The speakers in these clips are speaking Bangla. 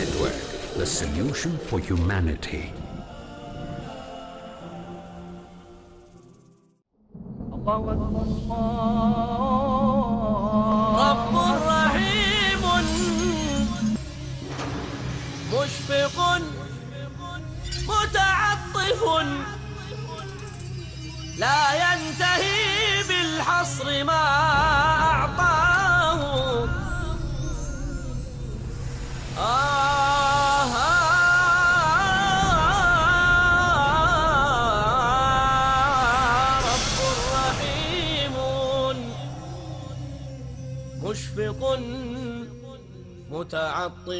Network, the solution for humanity. رب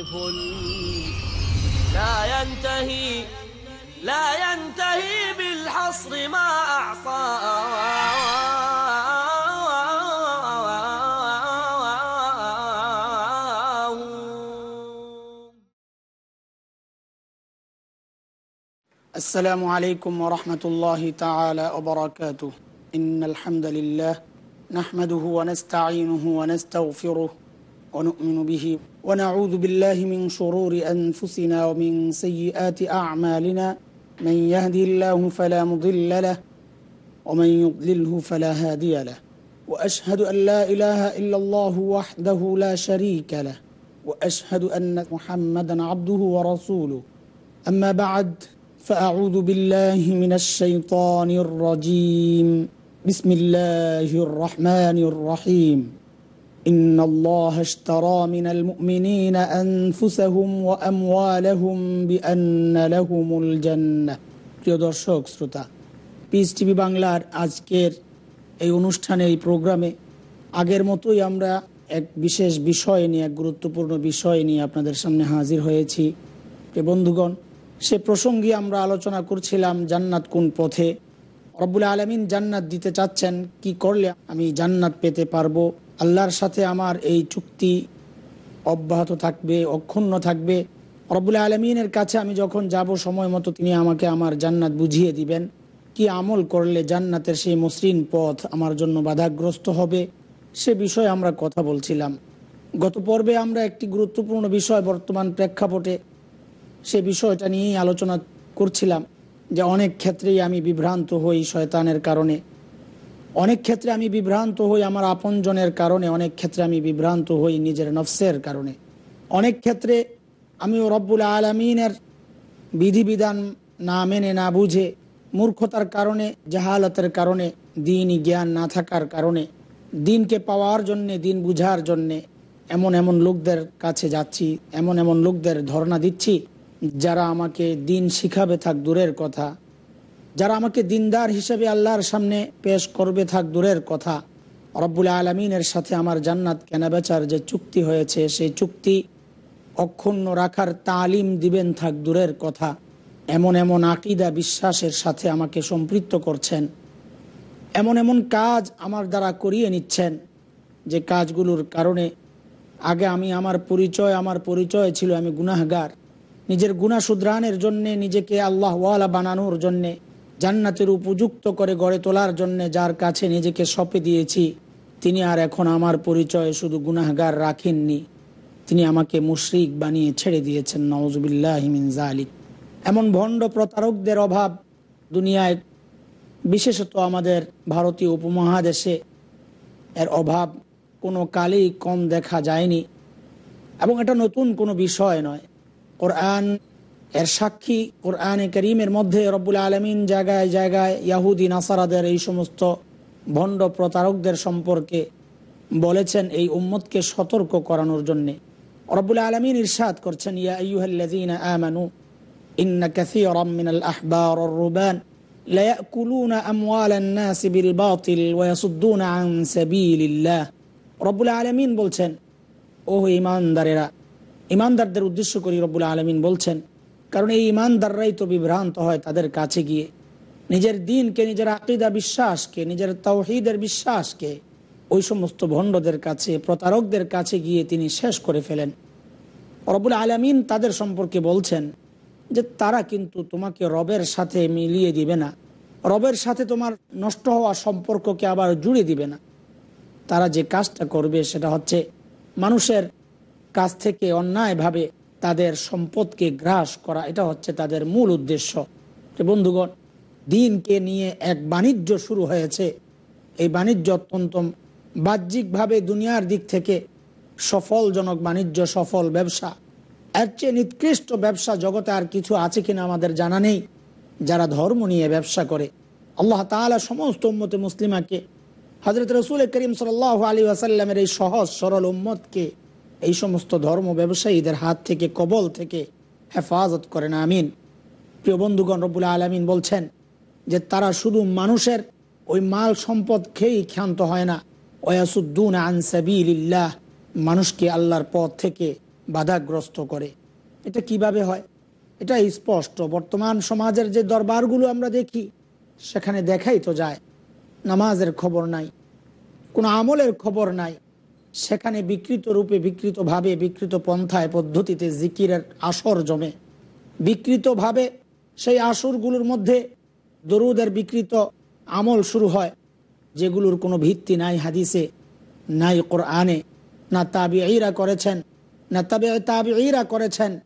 متعطف لا ينتهي لا ينتهي بالحصر ما أعطاه السلام عليكم ورحمة الله تعالى وبركاته. إن الحمد لله نحمده ونستعينه ونستغفره ونؤمن به ونعوذ بالله من شرور أنفسنا ومن سيئات أعمالنا. من يهدي الله فلا مضل له ومن يضلله فلا هادي له. وأشهد أن لا إله إلا الله وحده لا شريك له. وأشهد أن محمدا عبده ورسوله. أما بعد فأعوذ بالله من الشيطان الرجيم. بسم الله الرحمن الرحيم. إن الله اشترى من المؤمنين أنفسهم وأموالهم بأن لهم الجنة প্রিয় দর্শক শ্রোতা পিস টিভি বাংলার আজকের এই অনুষ্ঠানে এই প্রোগ্রামে আগের মতোই আমরা এক বিশেষ বিষয় নিয়ে এক গুরুত্বপূর্ণ বিষয় নিয়ে আপনাদের সামনে হাজির হয়েছি প্রিয় বন্ধুগণ সে প্রসঙ্গে আমরা আলোচনা করছিলাম জান্নাত কোন পথে রব্বুল আলমিন জান্নাত দিতে চাচ্ছেন কি করলে আমি জান্নাত পেতে পারবো আল্লাহর সাথে আমার এই চুক্তি অব্যাহত থাকবে, অক্ষুণ্ণ থাকবে। রব্বুল আলমিনের কাছে আমি যখন যাব, সময় মতো তিনি আমাকে আমার জান্নাত বুঝিয়ে দিবেন। কি আমল করলে জান্নাতের সেই মসৃণ পথ আমার জন্য বাধাগ্রস্ত হবে, সে বিষয়ে আমরা কথা বলছিলাম। গত পর্বে আমরা একটি গুরুত্বপূর্ণ বিষয় বর্তমান প্রেক্ষাপটে সে বিষয়টা নিয়েই আলোচনা করছিলাম যে অনেক ক্ষেত্রেই আমি বিভ্রান্ত হই শয়তানের কারণে। অনেক ক্ষেত্রে আমি বিভ্রান্ত হই আমার আপনজনের কারণে, অনেক ক্ষেত্রে আমি বিভ্রান্ত হই নিজের নফসের কারণে। অনেক ক্ষেত্রে আমি রব্বুল আলমিনের বিধিবিধান না মেনে না বুঝে মূর্খতার কারণে, জাহালতের কারণে, দিনই জ্ঞান না থাকার কারণে, দিনকে পাওয়ার জন্যে, দিন বুঝার জন্যে এমন এমন লোকদের কাছে যাচ্ছি, এমন এমন লোকদের ধর্ণা দিচ্ছি যারা আমাকে দিন শিখাবে থাক দূরের কথা। যারা আমাকে দিনদার হিসেবে আল্লাহর সামনে পেশ করবে, থাক দূরের কথা। রব্বুল আলমিনের সাথে আমার জান্নাত কেনাবেচার যে চুক্তি হয়েছে, সেই চুক্তি অক্ষুণ্ণ রাখার তালিম দিবেন, থাক দূরের কথা। এমন এমন আকিদা বিশ্বাসের সাথে আমাকে সম্পৃক্ত করছেন। এমন এমন কাজ আমার দ্বারা করিয়ে নিচ্ছেন, যে কাজগুলোর কারণে আগে আমি আমার পরিচয় আমার পরিচয় ছিল আমি গুনাহগার। নিজের গুণা শুধরানের জন্যে, নিজেকে আল্লাহওয়ালা বানানোর জন্যে জান্নাতের উপযুক্ত করে গড়ে তোলার জন্যে যার কাছে নিজেকে সঁপে দিয়েছি, তিনি আর এখন আমার পরিচয় শুধু গুনাহগার রাখেননি। তিনি আমাকে মুশরিক বানিয়ে ছেড়ে দিয়েছেন নওয়াজবিল্লাহিমিন এমন ভণ্ড প্রতারকদের অভাব দুনিয়ায়, বিশেষত আমাদের ভারতীয় উপমহাদেশে, এর অভাব কোনো কালেই কম দেখা যায়নি। এবং এটা নতুন কোনো বিষয় নয়। কোরআন এর সাক্ষী কোরআনে করিমের মধ্যে রব্বুল আলমিন জায়গায় জায়গায় ইয়াহুদি, নাসারাদের এই সমস্ত ভণ্ড প্রতারকদের সম্পর্কে বলেছেন এই উম্মতকে সতর্ক করানোর জন্যে। রব্বুল আলমিন ইরশাদ করছেন, ইয়া আমানু বাতিল বলছেন ও ইমানদারেরা, ইমানদারদের উদ্দেশ্য করি রব্বুল আলমিন বলছেন কারণ এই ইমানদাররাই তো বিভ্রান্ত হয় তাদের কাছে গিয়ে। নিজের দিনকে, নিজের আকিদা বিশ্বাসকে, নিজের তৌহিদের বিশ্বাসকে, ওই সমস্ত ভণ্ডদের কাছে, প্রতারকদের কাছে গিয়ে তিনি শেষ করে ফেলেন। রবুল আলমিন তাদের সম্পর্কে বলছেন যে, তারা কিন্তু তোমাকে রবের সাথে মিলিয়ে দিবে না। রবের সাথে তোমার নষ্ট হওয়া সম্পর্ককে আবার জুড়ে দিবে না। তারা যে কাজটা করবে সেটা হচ্ছে মানুষের কাছ থেকে অন্যায়ভাবে তাদের সম্পদকে গ্রাস করা, এটা হচ্ছে তাদের মূল উদ্দেশ্য। বন্ধুগণ, দিনকে নিয়ে এক বাণিজ্য শুরু হয়েছে। এই বাণিজ্য অত্যন্ত বাহ্যিকভাবে দুনিয়ার দিক থেকে সফলজনক বাণিজ্য, সফল ব্যবসা। এর চেয়ে নিকৃষ্ট ব্যবসা জগতে আর কিছু আছে কিনা আমাদের জানা নেই। যারা ধর্ম নিয়ে ব্যবসা করে, আল্লাহ তাআলা সমস্ত উম্মতে মুসলিমাকে হজরত রসুল করিম সাল আলী আসাল্লামের এই সহজ, সরল উম্মতকে এই সমস্ত ধর্ম ব্যবসায়ীদের হাত থেকে, কবল থেকে হেফাজত করেন, আমিন। প্রিয় বন্ধুগণ রবুল আলমিন বলছেন যে তারা শুধু মানুষের ওই মাল সম্পদ খেয়েই ক্ষান্ত হয় না। ওয়াসুদ্দুন আনসাবিল্লাহ মানুষকে আল্লাহর পথ থেকে বাধাগ্রস্ত করে। এটা কীভাবে হয়? এটা স্পষ্ট। বর্তমান সমাজের যে দরবারগুলো আমরা দেখি, সেখানে দেখাই তো যায়। নামাজের খবর নাই, কোনো আমলের খবর নাই সেখানে বিকৃত রূপে, বিকৃতভাবে, বিকৃত পন্থায়, পদ্ধতিতে জিকিরের আসর জমে। বিকৃতভাবে সেই আসরগুলোর মধ্যে দরুদের বিকৃত আমল শুরু হয়, যেগুলোর কোনো ভিত্তি নাই হাদিসে, নাই কোরআনে। না তাবিআরা করেছেন, না তাবে তাবিআরা করেছেন,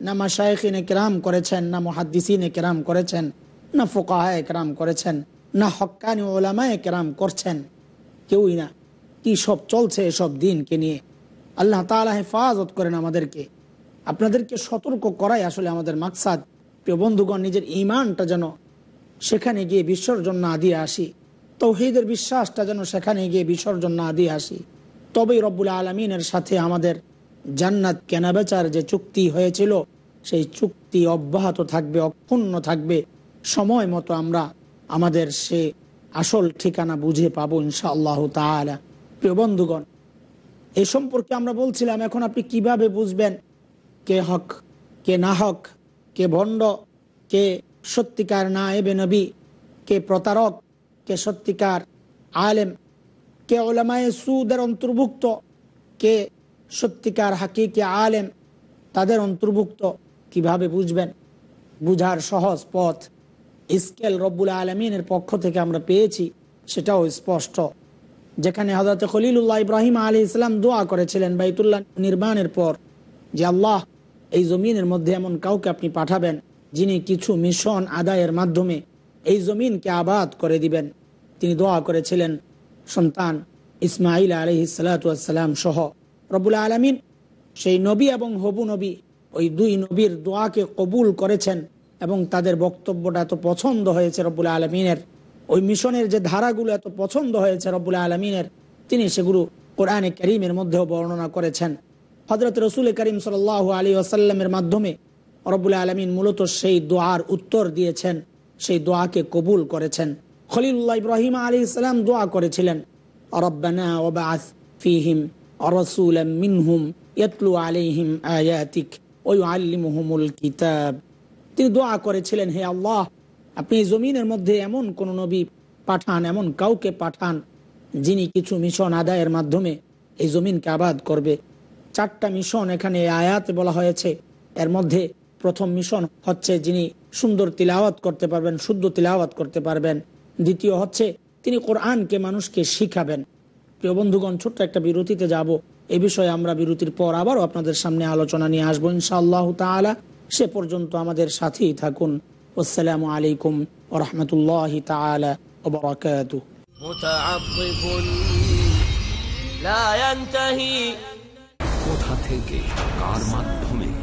না মাশায়েখিনে কেরাম করেছেন, না মহাদ্দিসিনে কেরাম করেছেন, না ফোকাহায় কেরাম করেছেন, না হক্কানি ওলামায় কেরাম করছেন। কেউই না। কি সব চলছে এসব দিনকে নিয়ে? আল্লাহ তালা হেফাজত করেন আমাদেরকে। আপনাদেরকে সতর্ক করাই আসলে আমাদের মাকসাদ। প্রিয় বন্ধুগণ, নিজের ইমানটা যেন সেখানে গিয়ে বিসর্জন না দিয়ে আসি। তৌহিদের বিশ্বাসটা যেন সেখানে গিয়ে বিসর্জন না দিয়ে আসি। তবেই রব্বুল আলমিনের সাথে আমাদের জান্নাত কেনাবেচার যে চুক্তি হয়েছিল, সেই চুক্তি অব্যাহত থাকবে, অক্ষুণ্ণ থাকবে। সময় মতো আমরা আমাদের সে আসল ঠিকানা বুঝে পাবো ইনশাআল্লাহ তালা প্রিয় বন্ধুগণ এই সম্পর্কে আমরা বলছিলাম, এখন আপনি কীভাবে বুঝবেন কে হক, কে না হক, কে ভণ্ড, কে সত্যিকার না এবে নবী, কে প্রতারক, কে সত্যিকার আলেম, কে ওলামায় সুদের অন্তর্ভুক্ত, কে সত্যিকার হাকি কে আলেম, তাদের অন্তর্ভুক্ত কীভাবে বুঝবেন? বুঝার সহজ পথ, স্কেল রব্বুল আলমিনের পক্ষ থেকে আমরা পেয়েছি, সেটাও স্পষ্ট। যেখানে হজরত খলিলুল্লাহ ইব্রাহিম আলী ইসলাম দোয়া করেছিলেন বাইতুল্লাহ নির্মাণের পর, যে আল্লাহ, এই জমিনের মধ্যে এমন কাউকে আপনি পাঠাবেন যিনি কিছু মিশন আদায়ের মাধ্যমে এই জমিনকে আবাদ করে দিবেন। তিনি দোয়া করেছিলেন সন্তান ইসমাইল আলহি সালাতাম সহ। রবুল আলমিন সেই নবী এবং হবু নবী, ওই দুই নবীর দোয়াকে কবুল করেছেন এবং তাদের বক্তব্যটা এত পছন্দ হয়েছে রব্বুল আলমিনের। ওই মিশনের যে ধারাগুলো এত পছন্দ হয়েছে রব্বুল আলমিনের, তিনি সেগুলো কোরআনে করিমের মধ্যেও বর্ণনা করেছেন। হজরত রসুল করিম সাল আলী আসাল্লামের মাধ্যমে রব্বুল আলমিন মূলত সেই দোয়ার উত্তর দিয়েছেন, সেই দোয়াকে কবুল করেছেন। খলিল্লাহ ইব্রাহিম আলী ইসলাম দোয়া করেছিলেন ওবাস ফিহিম রসুল মিনহুম কিতাব। তিনি দোয়া করেছিলেন, হে আল্লাহ আপনি জমিনের মধ্যে এমন কোন নবী পাঠান, এমন কাউকে পাঠান যিনি কিছু মিশন আদায়ের মাধ্যমে এই জমিনকে আবাদ করবে। চারটা মিশন এখানে আয়াত বলা হয়েছে। এর মধ্যে প্রথম মিশন হচ্ছে যিনি সুন্দর তিলাওয়াত করতে পারবেন, শুদ্ধ তিলাওয়াত করতে পারবেন। দ্বিতীয় হচ্ছে তিনি কোরআনকে মানুষকে শিখাবেন। প্রিয় বন্ধুগণ, ছোট্ট একটা বিরতিতে যাব। এ বিষয়ে আমরা বিরতির পর আবারও আপনাদের সামনে আলোচনা নিয়ে আসব। ইনশাআল্লাহ তালা সে পর্যন্ত আমাদের সাথেই থাকুন। আসসালামু আলাইকুম ওরহমতুল্লাহ তালা ওবরাকাতু متعطف لا ينتهي কোথা থেকে থেকে কার মাধ্যমে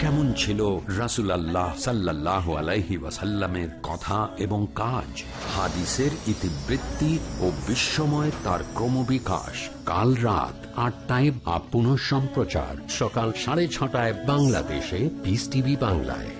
কেমন ছিল রাসুল আল্লাহ সাল্লাহ আলাইহি ওয়াসাল্লামের কথা এবং কাজ? হাদিসের ইতিবৃত্তি ও বিশ্বময় তার ক্রমবিকাশ। কাল রাত আটটায় বা পুনঃ সম্প্রচার সকাল সাড়ে ছটায় বাংলাদেশে পিস টিভি বাংলায়।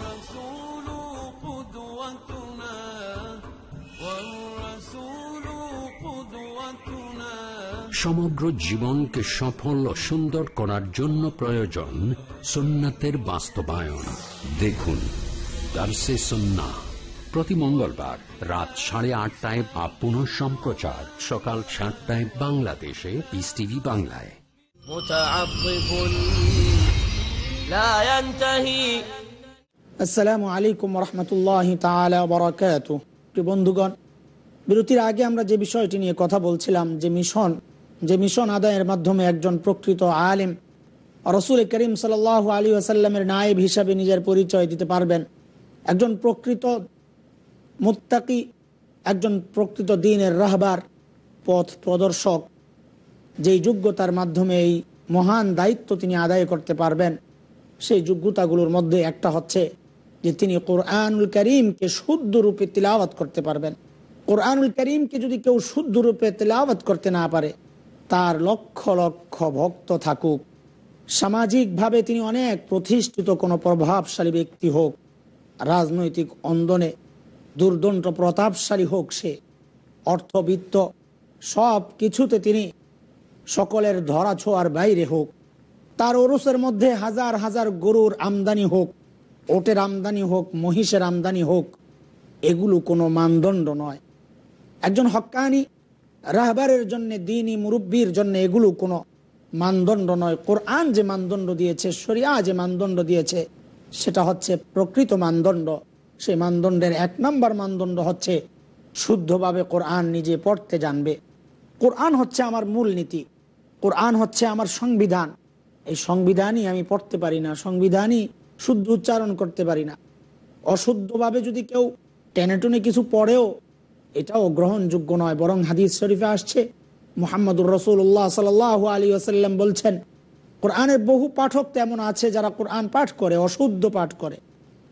সমগ্র জীবনকে সফল ও সুন্দর করার জন্য প্রয়োজন সুন্নাতের বাস্তবায়ন। দেখুন দার্সে সন্না। প্রতি মঙ্গলবার রাত সাড়ে আটটায় বা পুনঃ সম্প্রচার সকাল সাতটায় বাংলাদেশে পিস টিভি বাংলায়। আসসালামু আলাইকুম রহমতুল্লাহ বরাকাত বন্ধুগণ বিরতির আগে আমরা যে বিষয়টি নিয়ে কথা বলছিলাম যে মিশন যে মিশন আদায়ের মাধ্যমে একজন প্রকৃত আলেম, রসুল করিম সাল আলী আসাল্লামের নায়েব হিসাবে নিজের পরিচয় দিতে পারবেন। একজন প্রকৃত মুত্তাকি, একজন প্রকৃত দিনের রাহবার, পথ প্রদর্শক, যেই যোগ্যতার মাধ্যমে এই মহান দায়িত্ব তিনি আদায় করতে পারবেন। সেই যোগ্যতাগুলোর মধ্যে একটা হচ্ছে যে তিনি কোরআনুল করিমকে শুদ্ধ রূপে তিলাওয়াত করতে পারবেন। কোরআনুল করিমকে যদি কেউ শুদ্ধ রূপে তিলাওয়াত করতে না পারে তার লক্ষ লক্ষ ভক্ত থাকুক। সামাজিকভাবে তিনি অনেক প্রতিষ্ঠিত কোনো প্রভাবশালী ব্যক্তি হোক, রাজনৈতিক অন্দনে দুর্দণ্ড প্রতাপশালী হোক সে, অর্থবিত্ত সব কিছুতে তিনি সকলের ধরা ছোঁয়ার বাইরে হোক, তার ওরসের মধ্যে হাজার হাজার গরুর আমদানি হোক, ওটের আমদানি হোক, মহিষের আমদানি হোক, এগুলো কোনো মানদণ্ড নয়। একজন হক্কানি রাহবারের জন্য, দিনী মুরব্বীর জন্য এগুলো কোনো মানদণ্ড নয়। কোরআন যে মানদণ্ড দিয়েছে, শরিয়া যে মানদণ্ড দিয়েছে, সেটা হচ্ছে প্রকৃত মানদণ্ড। সেই মানদণ্ডের এক নম্বর মানদণ্ড হচ্ছে শুদ্ধভাবে কোরআন নিজে পড়তে জানবে। কোরআন হচ্ছে আমার মূল নীতি। কোরআন হচ্ছে আমার সংবিধান। এই সংবিধানই আমি পড়তে পারি না, সংবিধানই শুদ্ধ উচ্চারণ করতে পারি না। অশুদ্ধভাবে যদি কেউ টেনে টুনে কিছু পড়েও এটাও গ্রহণযোগ্য নয়, বরং হাদিস শরীফে আসছে। মোহাম্মদুর রসুল্লাহ সাল আলী আসাল্লাম বলছেন, কোরআনের বহু পাঠক তেমন আছে যারা কোরআন পাঠ করে, অশুদ্ধ পাঠ করে।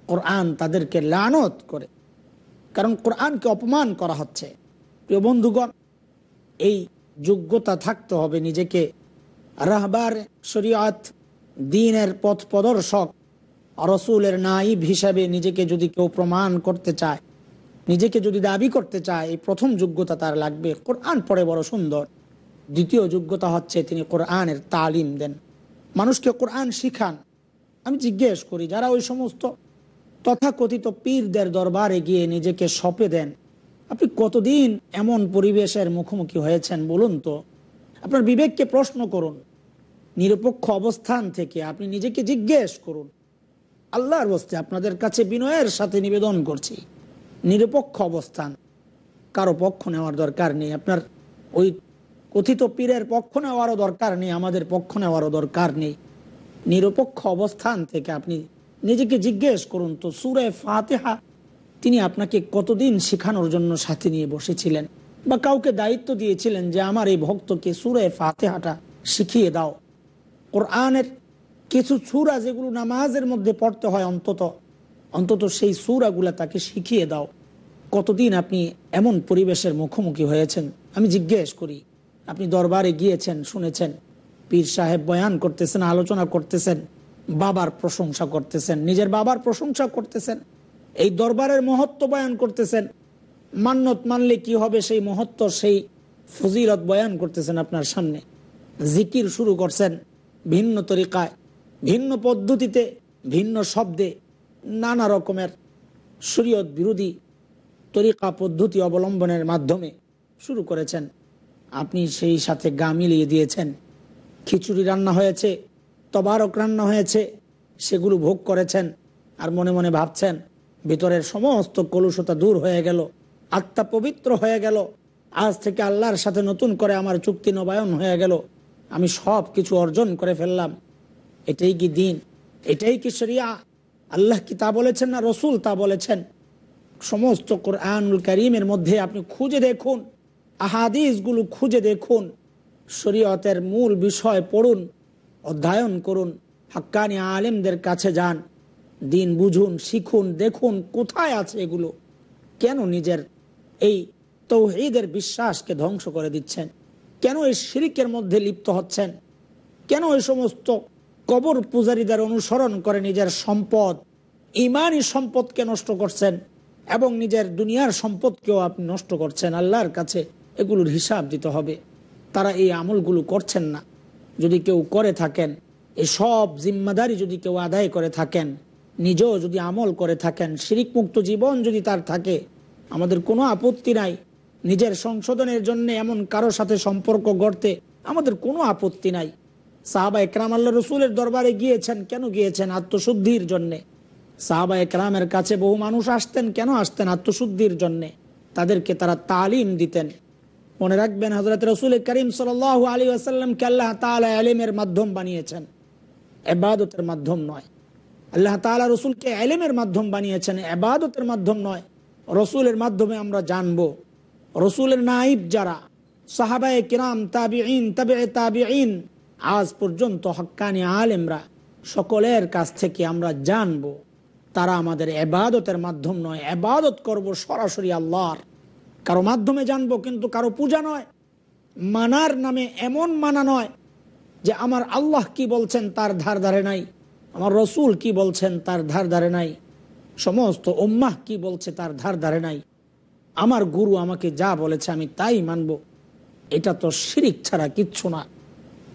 কোরআন তাদেরকে লানত করে, কারণ কোরআনকে অপমান করা হচ্ছে। প্রিয় বন্ধুগণ, এই যোগ্যতা থাকতে হবে নিজেকে। রাহবার শরীয়ত, দিনের পথ প্রদর্শক রসুলের নাইব হিসাবে নিজেকে যদি কেউ প্রমাণ করতে চায় নিজেকে যদি দাবি করতে চায়, এই প্রথম যোগ্যতা তার লাগবে। কোরআন পড়ে বড় সুন্দর। দ্বিতীয় যোগ্যতা হচ্ছে তিনি কোরআনের তালিম দেন। মানুষকে কোরআন শিখান। আমি জিজ্ঞেস করি, যারা ওই সমস্ত তথাকথিত পীরদের দরবারে গিয়ে নিজেকে সঁপে দেন, আপনি কতদিন এমন পরিবেশের মুখোমুখি হয়েছেন বলুন তো? আপনার বিবেককে প্রশ্ন করুন। নিরপেক্ষ অবস্থান থেকে আপনি নিজেকে জিজ্ঞেস করুন। আল্লাহর বস্তে আপনাদের কাছে বিনয়ের সাথে নিবেদন করছি। নিরপেক্ষ অবস্থান। কারও পক্ষ নেওয়ার দরকার নেই। আপনার ওই কথিত পীরের পক্ষ নেওয়ারও দরকার নেই, আমাদের পক্ষ নেওয়ারও দরকার নেই। নিরপেক্ষ অবস্থান থেকে আপনি নিজেকে জিজ্ঞেস করুন তো, সুরে ফাতেহা, তিনি আপনাকে কতদিন শেখানোর জন্য সাথে নিয়ে বসেছিলেন? বা কাউকে দায়িত্ব দিয়েছিলেন যে, আমার এই ভক্তকে সুরে ফাতেহাটা শিখিয়ে দাও। কোরআনের কিছু সুরা যেগুলো নামাজের মধ্যে পড়তে হয় অন্তত অন্তত সেই সুরাগুলা তাকে শিখিয়ে দাও। কতদিন আপনি এমন পরিবেশের মুখোমুখি হয়েছেন? আমি জিজ্ঞেস করি, আপনি দরবারে গিয়েছেন, শুনেছেন, পীর সাহেব বয়ান করতেছেন, আলোচনা করতেছেন, বাবার প্রশংসা করতেছেন, নিজের বাবার প্রশংসা করতেছেন, এই দরবারের মহত্ব বয়ান করতেছেন মান্যত মানলে কি হবে সেই মহত্ব, সেই ফজিলত বয়ান করতেছেন আপনার সামনে। জিকির শুরু করছেন ভিন্ন তরিকায়, ভিন্ন পদ্ধতিতে, ভিন্ন শব্দে নানা রকমের শরীয়ত বিরোধী তরিকা পদ্ধতি অবলম্বনের মাধ্যমে শুরু করেছেন। আপনি সেই সাথে গা মিলিয়ে দিয়েছেন। খিচুড়ি রান্না হয়েছে, তবারক রান্না হয়েছে, সেগুলো ভোগ করেছেন আর মনে মনে ভাবছেন, ভিতরের সমস্ত কলুষতা দূর হয়ে গেল, আত্মা পবিত্র হয়ে গেল, আজ থেকে আল্লাহর সাথে নতুন করে আমার চুক্তি নবায়ন হয়ে গেল, আমি সব কিছু অর্জন করে ফেললাম। এটাই কি দিন? এটাই কি শরিয়া? আল্লাহ কি তা বলেছেন না রসুল তা বলেছেন? সমস্ত কোরআনুল করিমের মধ্যে আপনি খুঁজে দেখুন, আহাদিসগুলো খুঁজে দেখুন, শরীয়তের মূল বিষয় পড়ুন, অধ্যয়ন করুন, হাক্কানি আলেমদের কাছে যান, দিন বুঝুন, শিখুন, দেখুন কোথায় আছে এগুলো। কেন নিজের এই তৌহিদের বিশ্বাসকে ধ্বংস করে দিচ্ছেন? কেন এই শিরিকের মধ্যে লিপ্ত হচ্ছেন? কেন এই সমস্ত কবর পূজারীদের অনুসরণ করে নিজের সম্পদ, ইমানই সম্পদকে নষ্ট করছেন এবং নিজের দুনিয়ার সম্পদকেও আপনি নষ্ট করছেন। আল্লাহর কাছে এগুলোর হিসাব দিতে হবে। তারা এই আমলগুলো করছেন না। যদি কেউ করে থাকেন এই সব জিম্মাদারি যদি কেউ আদায় করে থাকেন, নিজেও যদি আমল করে থাকেন শিরিক মুক্ত জীবন যদি তার থাকে, আমাদের কোনো আপত্তি নাই। নিজের সংশোধনের জন্য এমন কারও সাথে সম্পর্ক গড়তে আমাদের কোনো আপত্তি নাই। সাহাবা একরাম আল্লাহ রসুলের দরবারে গিয়েছেন। কেন গিয়েছেন? আত্মশুদ্ধির জন্যে। সাহাবা একরামের কাছে বহু মানুষ আসতেন। কেন আসতেন? আত্মশুদ্ধির জন্যে। তাদেরকে তারা তালিম দিতেন। মনে রাখবেন হজরত রসুল করিম সাল আলী আসাল্লামকে আল্লাহ তালা আলিমের মাধ্যম বানিয়েছেন। এবাদতের মাধ্যম নয়। আল্লাহ তালা রসুলকে আলিমের মাধ্যম বানিয়েছেন। এবাদতের মাধ্যম নয়। রসুলের মাধ্যমে আমরা জানব। রসুলের নাইব যারা সাহাবায় কিরাম তাবিঈন তাবে তাবিঈন আজ পর্যন্ত হক্কানি আলেমরা সকলের কাছ থেকে আমরা জানব, তারা আমাদের এবাদতের মাধ্যম নয়, এবাদত করব সরাসরি আল্লাহর। কারও মাধ্যমে জানব, কিন্তু কারও পূজা নয়। মানার নামে এমন মানা নয় যে আমার আল্লাহ কি বলছেন তার ধার ধারে নাই, আমার রসুল কি বলছেন তার ধার ধারে নাই, সমস্ত উম্মাহ কি বলছে তার ধার ধারে নাই। আমার গুরু আমাকে যা বলেছে আমি তাই মানব। এটা তো শিরিক ছাড়া কিচ্ছু না।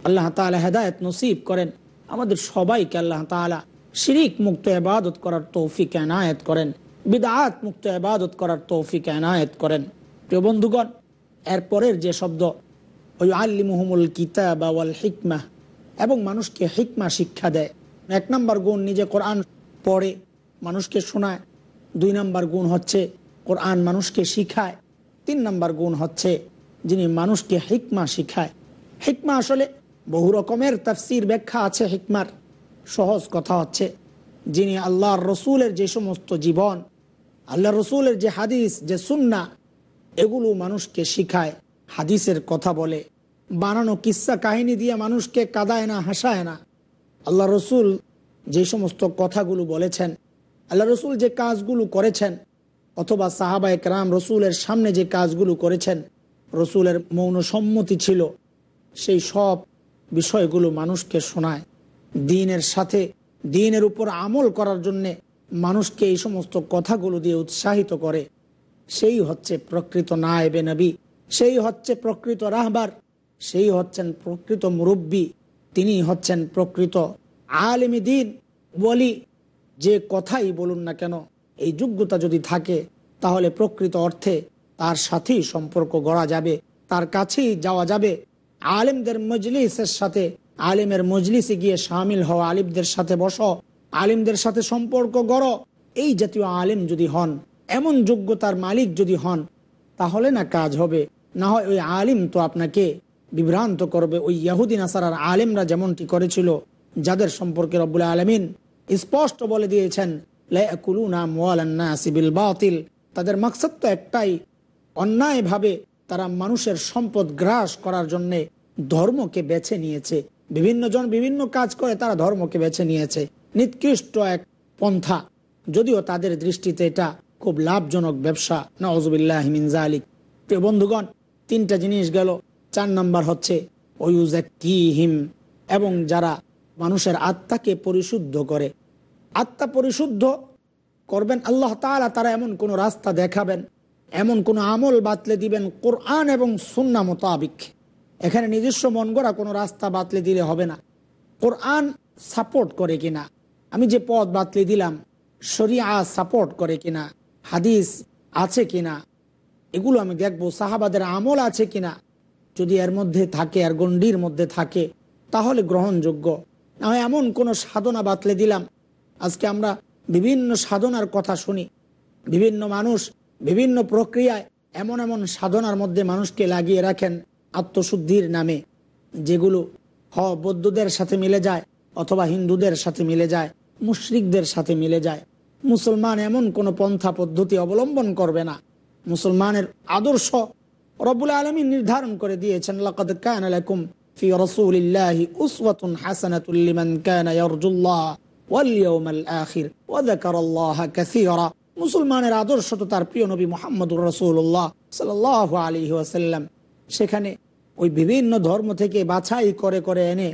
আল্লাহ তালা হেদায়ত নসিব করেন। আমাদের সবাইকে আল্লাহ তালা শিরিক মুক্ত এবাদত করার তৌফিক এনায়েত করেন। বিদাত মুক্ত এবাদত করার তৌফিক এনায়েত করেন। প্রিয় বন্ধুগণ এরপরের যে শব্দ ওই আল্লিমুহমুল কিতাব ওয়াল হিকমা, এবং মানুষকে হিকমা শিক্ষা দেয়। এক নম্বর গুণ নিজে কোরআন পড়ে, মানুষকে শোনায়। দুই নম্বর গুণ হচ্ছে কোরআন মানুষকে শিখায়। তিন নম্বর গুণ হচ্ছে যিনি মানুষকে হিকমা শিখায়। হিকমা আসলে বহু রকমের তাফসির ব্যাখ্যা আছে, হিকমার সহজ কথা হচ্ছে। যিনি আল্লাহর রসুলের যে সমস্ত জীবন আল্লাহ রসুলের যে হাদিস, যে সুন্না, এগুলো মানুষকে শিখায়, হাদিসের কথা বলে। বানানো কিস্সা কাহিনী দিয়ে মানুষকে কাদায় না, হাসায় না। আল্লাহ রসুল যে সমস্ত কথাগুলো বলেছেন আল্লাহ রসুল যে কাজগুলো করেছেন, অথবা সাহাবা একরাম রসুলের সামনে যে কাজগুলো করেছেন, রসুলের মৌন সম্মতি ছিল, সেই সব বিষয়গুলো মানুষকে শোনায়। দিনের সাথে দিনের উপর আমল করার জন্যে মানুষকে এই সমস্ত কথাগুলো দিয়ে উৎসাহিত করে। সেই হচ্ছে প্রকৃত নায়েবে নবী, সেই হচ্ছে প্রকৃত রাহবার, সেই হচ্ছেন প্রকৃত মুরব্বী, তিনি হচ্ছেন প্রকৃত আলেমী দিন বলি যে কথাই বলুন না কেন, এই যোগ্যতা যদি থাকে, তাহলে প্রকৃত অর্থে তার সাথেই সম্পর্ক গড়া যাবে, তার কাছেই যাওয়া যাবে আলেমদের মজলিসের সাথে, আলেমের মজলিসে গিয়ে সামিল হওয়া আলিমদের সাথে বসো, আলিমদের সাথে সম্পর্ক গড়ো। এই জাতীয় আলেম যদি হন, এমন যোগ্যতার মালিক যদি হন, তাহলে না কাজ হবে। না হয় ওই আলিম তো আপনাকে বিভ্রান্ত করবে। ওই ইয়াহুদিন আসার আলেমরা যেমনটি করেছিল, যাদের সম্পর্কে রব্বুল আলমিন স্পষ্ট বলে দিয়েছেন সিবিল বাতিল। তাদের মাকসাদ তো একটাই, অন্যায়ভাবে তারা মানুষের সম্পদ গ্রাস করার জন্যে ধর্মকে বেছে নিয়েছে। বিভিন্ন জন বিভিন্ন কাজ করে তারা ধর্মকে বেছে নিয়েছে। নিকৃষ্ট এক পন্থা। যদিও তাদের দৃষ্টিতে এটা খুব লাভজনক ব্যবসা। নওয়াজবিল্লাহমিন জালিক প্রিয় বন্ধুগণ, তিনটা জিনিস গেল। চার নাম্বার হচ্ছে হিম এবং যারা মানুষের আত্মাকে পরিশুদ্ধ করে। আত্মা পরিশুদ্ধ করবেন আল্লাহ তারা এমন কোন রাস্তা দেখাবেন এমন কোন আমল বাতলে দিবেন কোরআন এবং সুন্না মোতাবিক। এখানে নিজস্ব মন গড়া কোনো রাস্তা বাতলে দিলে হবে না। কোরআন সাপোর্ট করে কিনা? আমি যে পথ বাতলে দিলাম, শরিয়া সাপোর্ট করে কিনা? হাদিস আছে কিনা? এগুলো আমি দেখব, সাহাবাদের আমল আছে কিনা? যদি এর মধ্যে থাকে আর গণ্ডির মধ্যে থাকে, তাহলে গ্রহণযোগ্য। না, এমন কোন সাধনা বাতলে দিলাম। আজকে আমরা বিভিন্ন সাধনার কথা শুনি। বিভিন্ন মানুষ বিভিন্ন প্রক্রিয়ায় এমন এমন সাধনার মধ্যে মানুষকে লাগিয়ে রাখেন আত্মশুদ্ধির নামে, যেগুলো হ, বৌদ্ধদের সাথে মিলে যায় অথবা হিন্দুদের সাথে মিলে যায়, মুশরিকদের সাথে মিলে যায়। মুসলমান এমন কোন পন্থা পদ্ধতি অবলম্বন করবে না। মুসলমানের আদর্শ রবুল আলমী নির্ধারণ করে দিয়েছেন, লাকাদ কানা লাকুম ফি রাসূলিল্লাহি উসওয়াতুন হাসানাতুল লিমান কানা ইয়ারজুল্লাহ ওয়াল ইয়াউমাল আখির ওয়া যাকারাল্লাহা কাসীরা। মুসলমানের আদর্শ তো তার প্রিয় নবী মুহাম্মদুর রসুল্লাহ সাল্লাল্লাহু আলাইহি ওয়াসাল্লাম। সেখানে ওই বিভিন্ন ধর্ম থেকে বাছাই করে করে এনে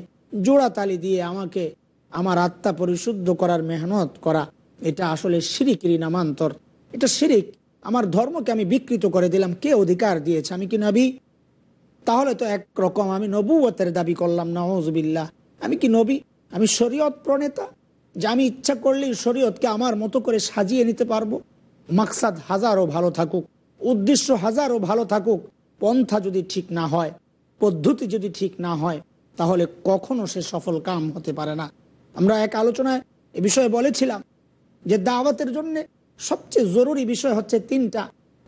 জোড়া তালি দিয়ে আমাকে, আমার আত্মা পরিশুদ্ধ করার মেহনত করা, এটা আসলে শিরিকিরি নামান্তর। এটা শিরিক, আমার ধর্মকে আমি বিকৃত করে দিলাম, কে অধিকার দিয়েছে আমি কি নবী? তাহলে তো এক রকম আমি নবুয়তের দাবি করলাম নওয়াজবিল্লাহ আমি কি নবী? আমি শরীয়ত প্রণেতা? যে আমি ইচ্ছা করলেই শরীয়তকে আমার মতো করে সাজিয়ে নিতে পারব। মাকসাদ হাজারও ভালো থাকুক, উদ্দেশ্য হাজারও ভালো থাকুক, পন্থা যদি ঠিক না হয়, পদ্ধতি যদি ঠিক না হয়, তাহলে কখনো সে সফল কাম হতে পারে না। আমরা এক আলোচনায় এ বিষয়ে বলেছিলাম যে দাওয়াতের জন্য সবচেয়ে জরুরি বিষয় হচ্ছে তিনটা।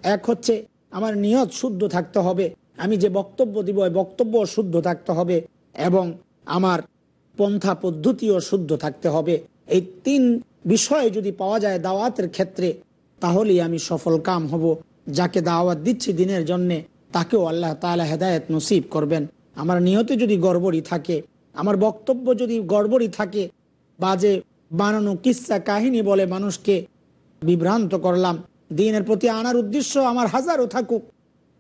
এক হচ্ছে আমার নিয়ত শুদ্ধ থাকতে হবে, আমি যে বক্তব্য দিব বক্তব্য শুদ্ধ থাকতে হবে এবং আমার পন্থা পদ্ধতিও শুদ্ধ থাকতে হবে। এই তিন বিষয় যদি পাওয়া যায় দাওয়াতের ক্ষেত্রে, তাহলেই আমি সফল কাম হব। যাকে দাওয়াত দিচ্ছি দিনের জন্যে, তাকেও আল্লাহ তালা হেদায়ত নসিব করবেন। আমার নিয়তে যদি গড়বড়ি থাকে, আমার বক্তব্য যদি গড়বড়ি থাকে, বাজে বানানো কিসা কাহিনী বলে মানুষকে বিভ্রান্ত করলাম, দিনের প্রতি আনার উদ্দেশ্য আমার হাজারও থাকুক,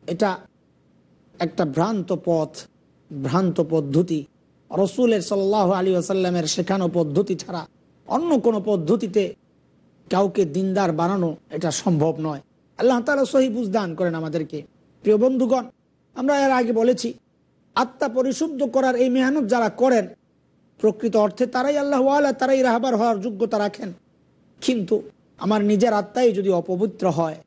এটা একটা ভ্রান্ত পথ, ভ্রান্ত পদ্ধতি। রসুলের সাল্লাহ আলী আসাল্লামের শেখানো পদ্ধতি ছাড়া অন্য কোনো পদ্ধতিতে কাউকে দিনদার বানানো এটা সম্ভব নয়। আল্লাহ তালা সহি বুঝদান করেন আমাদেরকে। প্রিয় বন্ধুগণ, আমরা এর আগে বলেছি, আত্মা পরিশুদ্ধ করার এই মেহনত যারা করেন, প্রকৃত অর্থে তারাই আল্লাহ আল্লাহ তারাই রাহাবার হওয়ার যোগ্যতা রাখেন। কিন্তু আমার নিজের আত্মাই যদি অপবিত্র হয়,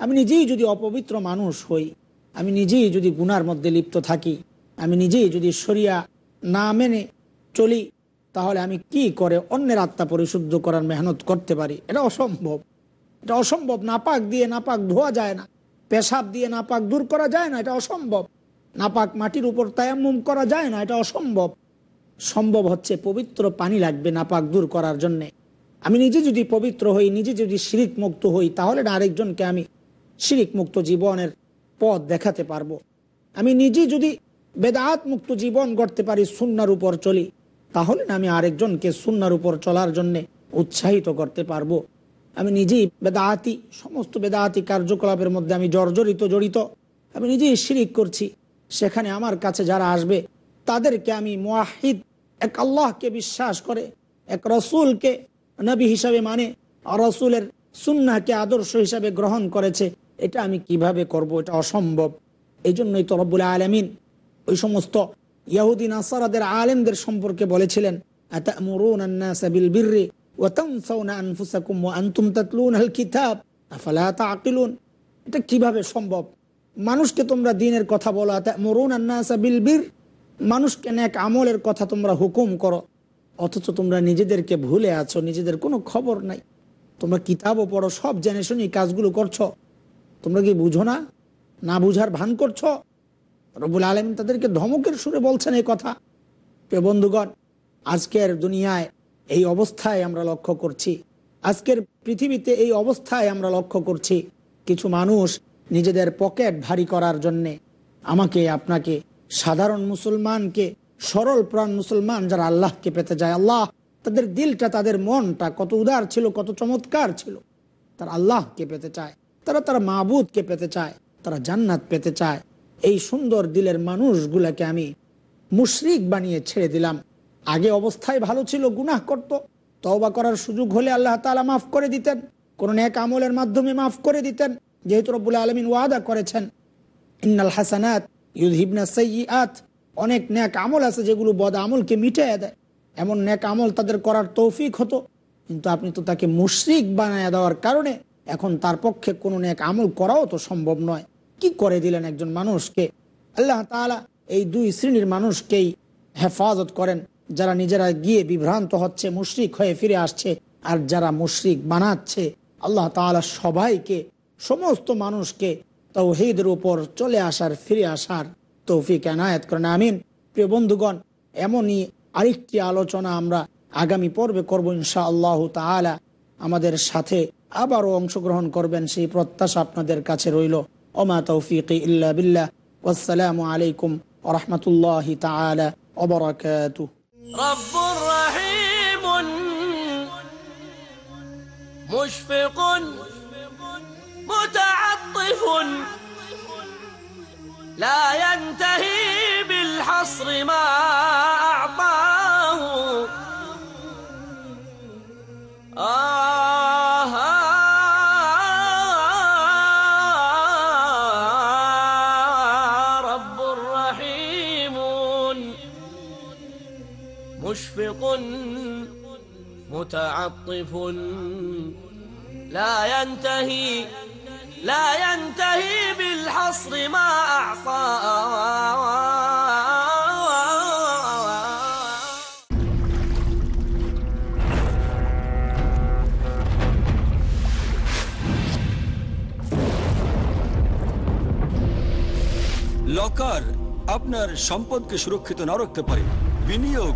আমি নিজেই যদি অপবিত্র মানুষ হই, আমি নিজেই যদি গুনার মধ্যে লিপ্ত থাকি, আমি নিজেই যদি সরিয়া না মেনে চলি তাহলে আমি কি করে অন্যের আত্মা পরিশুদ্ধ করার মেহনত করতে পারি? এটা অসম্ভব। এটা অসম্ভব। নাপাক দিয়ে নাপাক ধোয়া যায় না। পেশাব দিয়ে নাপাক দূর করা যায় না। এটা অসম্ভব। নাপাক মাটির উপর তায়াম্মুম করা যায় না। এটা অসম্ভব। সম্ভব হচ্ছে পবিত্র পানি লাগবে নাপাক দূর করার জন্যে। আমি নিজে যদি পবিত্র হই, নিজে যদি শিরিক মুক্ত হই, তাহলে না আরেকজনকে আমি শিরিক মুক্ত জীবনের পথ দেখাতে পারব। আমি নিজে যদি বেদাত মুক্ত জীবন গড়তে পারি, সুন্নার উপর চলি তাহলে আমি আরেকজনকে সুন্নার উপর চলার জন্যে উৎসাহিত করতে পারব। আমি নিজেই বেদাহাতি সমস্ত বেদাহাতি কার্যকলাপের মধ্যে আমি জর্জরিত, জড়িত। আমি নিজেই শিরিক করছি। সেখানে আমার কাছে যারা আসবে, তাদেরকে আমি মোয়াহিদ এক আল্লাহকে বিশ্বাস করে, এক রসুলকে নবী হিসাবে মানে রসুলের সুন্নাকে আদর্শ হিসাবে গ্রহণ করেছে। এটা আমি কীভাবে করব? এটা অসম্ভব। এই জন্যই তো রব্বুল আলমিন ওই সমস্ত ইয়াহুদ্দিন আসারাদের আলেমদের সম্পর্কে বলেছিলেন এটা সম্ভব? মানুষকে তোমরা দিনের কথা বিল মানুষকে আমলের কথা তোমরা হুকুম করো, অথচ তোমরা নিজেদেরকে ভুলে আছো, নিজেদের কোনো খবর নাই। তোমরা কিতাবও পড়ো, সব জেনে শুনি কাজগুলো করছ। তোমরা কি বুঝো না? না বুঝার ভান করছ? রবুল আলম তাদেরকে ধমকের সুরে বলছেন এই কথা। প্রিয় বন্ধুগণ, আজকের দুনিয়ায় এই অবস্থায় আমরা লক্ষ্য করছি। আজকের পৃথিবীতে এই অবস্থায় আমরা লক্ষ্য করছি কিছু মানুষ নিজেদের পকেট ভারী করার জন্যে। আমাকে, আপনাকে, সাধারণ মুসলমানকে, সরল প্রাণ মুসলমান যারা আল্লাহকে পেতে যায়, আল্লাহ তাদের দিলটা, তাদের মনটা কত উদার ছিল, কত চমৎকার ছিল। তারা আল্লাহকে পেতে চায়, তারা তারা মাহবুদকে পেতে চায়, তারা জান্নাত পেতে চায়। এই সুন্দর দিলের মানুষগুলাকে আমি মুশরিক বানিয়ে ছেড়ে দিলাম। আগে অবস্থায় ভালো ছিল, গুনাহ করত। তওবা করার সুযোগ হলে আল্লাহ তালা মাফ করে দিতেন, কোন এক আমলের মাধ্যমে মাফ করে দিতেন। যেহেতু রব্বুল আলমিন ওয়াদা করেছেন, ইন্নাল হাসানাত ইউহিবনা সৈয়াত অনেক ন্যাক আমল আছে যেগুলো বদ আমলকে মিটিয়ে দেয়। এমন ন্যাক আমল তাদের করার তৌফিক হতো, কিন্তু আপনি তো তাকে মুশরিক বানায় দেওয়ার কারণে এখন তার পক্ষে কোনো ন্যাক আমল করাও তো সম্ভব নয়। কি করে দিলেন একজন মানুষকে? আল্লাহ তাআলা এই দুই শ্রেণির মানুষকেই হেফাজত করেন। যারা নিজেরা গিয়ে বিভ্রান্ত হচ্ছে, মুশরিক হয়ে ফিরে আসছে আর যারা মুশরিক বানাচ্ছে, আল্লাহ তাআলা সবাইকে, সমস্ত মানুষকে তৌহিদের উপর চলে আসার, ফিরে আসার তৌফিক এনায়েত করেন। আমিন। প্রিয় বন্ধুগণ, এমনই আরেকটি আলোচনা আমরা আগামী পর্বে করব ইনশা আল্লাহ তাআলা। আমাদের সাথে আবারও অংশগ্রহণ করবেন সেই প্রত্যাশা আপনাদের কাছে রইল। وما توفيقي إلا بالله. والسلام عليكم ورحمة الله تعالى وبركاته. رب رحيم مشفق متعطف لا ينتهي بالحصر ما متعطف لا ينتهي لا ينتهي بالحصر ما أعطى লকার আপনার সম্পদকে সুরক্ষিত না রাখতে পারে বিনিয়োগ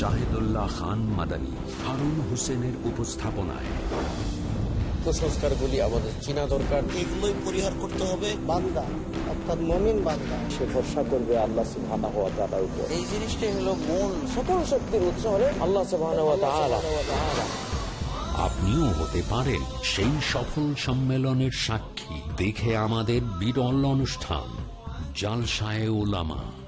শাহিদুল্লাহ খান মাদানী হারুন হোসেনের উপস্থাপনায়। কুসংস্কারগুলি আমাদের চিনা দরকার। এগুলোই পরিহার করতে হবে। বান্দা অর্থাৎ মমিন বান্দা। সে ভরসা করবে আল্লাহ সুবহানাহু ওয়া তাআলার উপর। এই জিনিসটাই হলো মূল সকল শক্তির উৎস হলে আল্লাহ সুবহানাহু ওয়া তাআলা। আপনিও হতে পারেন সেই সফল সম্মেলনের সাক্ষী। দেখে আমাদের বিরল অনুষ্ঠান জালসায় ওলামা